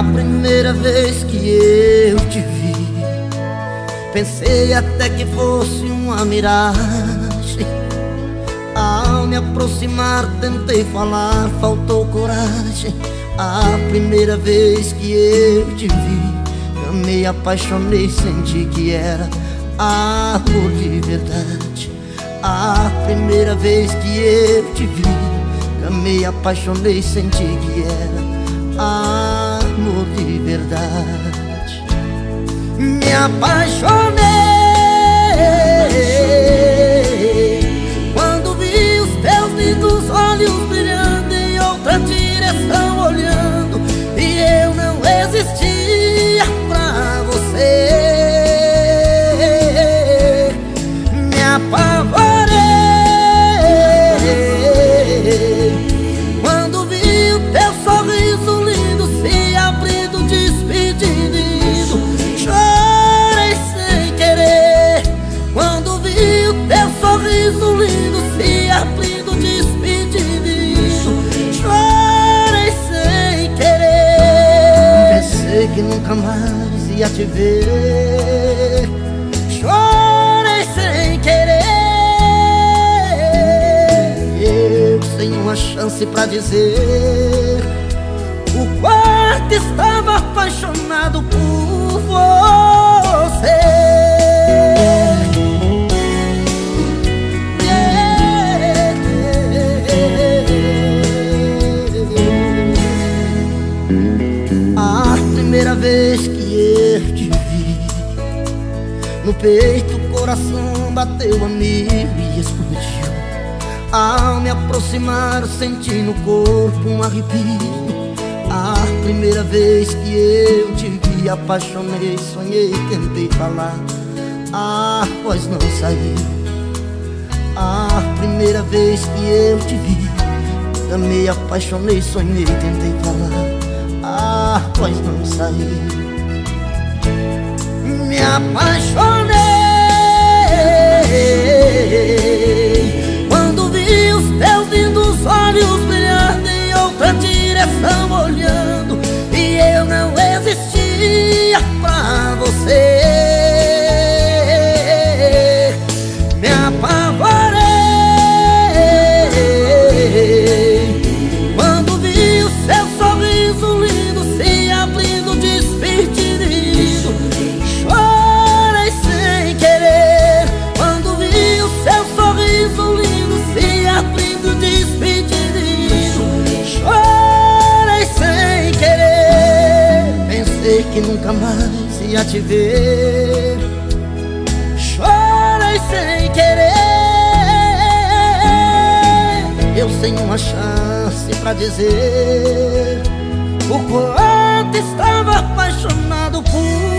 A primeira vez que eu te vi. Pensei até que fosse uma miragem. Ao me aproximar tentei falar, faltou coragem. A primeira vez que eu te vi Amei, apaixonei, senti que era amor de verdade. A primeira vez que eu te vi Amei, apaixonei, senti que era amor de verdade. Me apaixonei que nunca mais ia te ver. Chorei sem querer. Eu sem uma chance pra dizer O quanto estava apaixonado por você primeira vez que eu te vi. No peito o coração bateu a mil e explodiu. Ao me aproximar senti no corpo um arrepio. A primeira vez que eu te vi Apaixonei, sonhei, tentei falar. A voz não saiu. A primeira vez que eu te vi Amei, apaixonei, sonhei, tentei falar A voz não saiu me apaixonei que nunca mais ia te ver. Chorei sem querer Eu sem uma chance pra dizer O quanto estava apaixonado por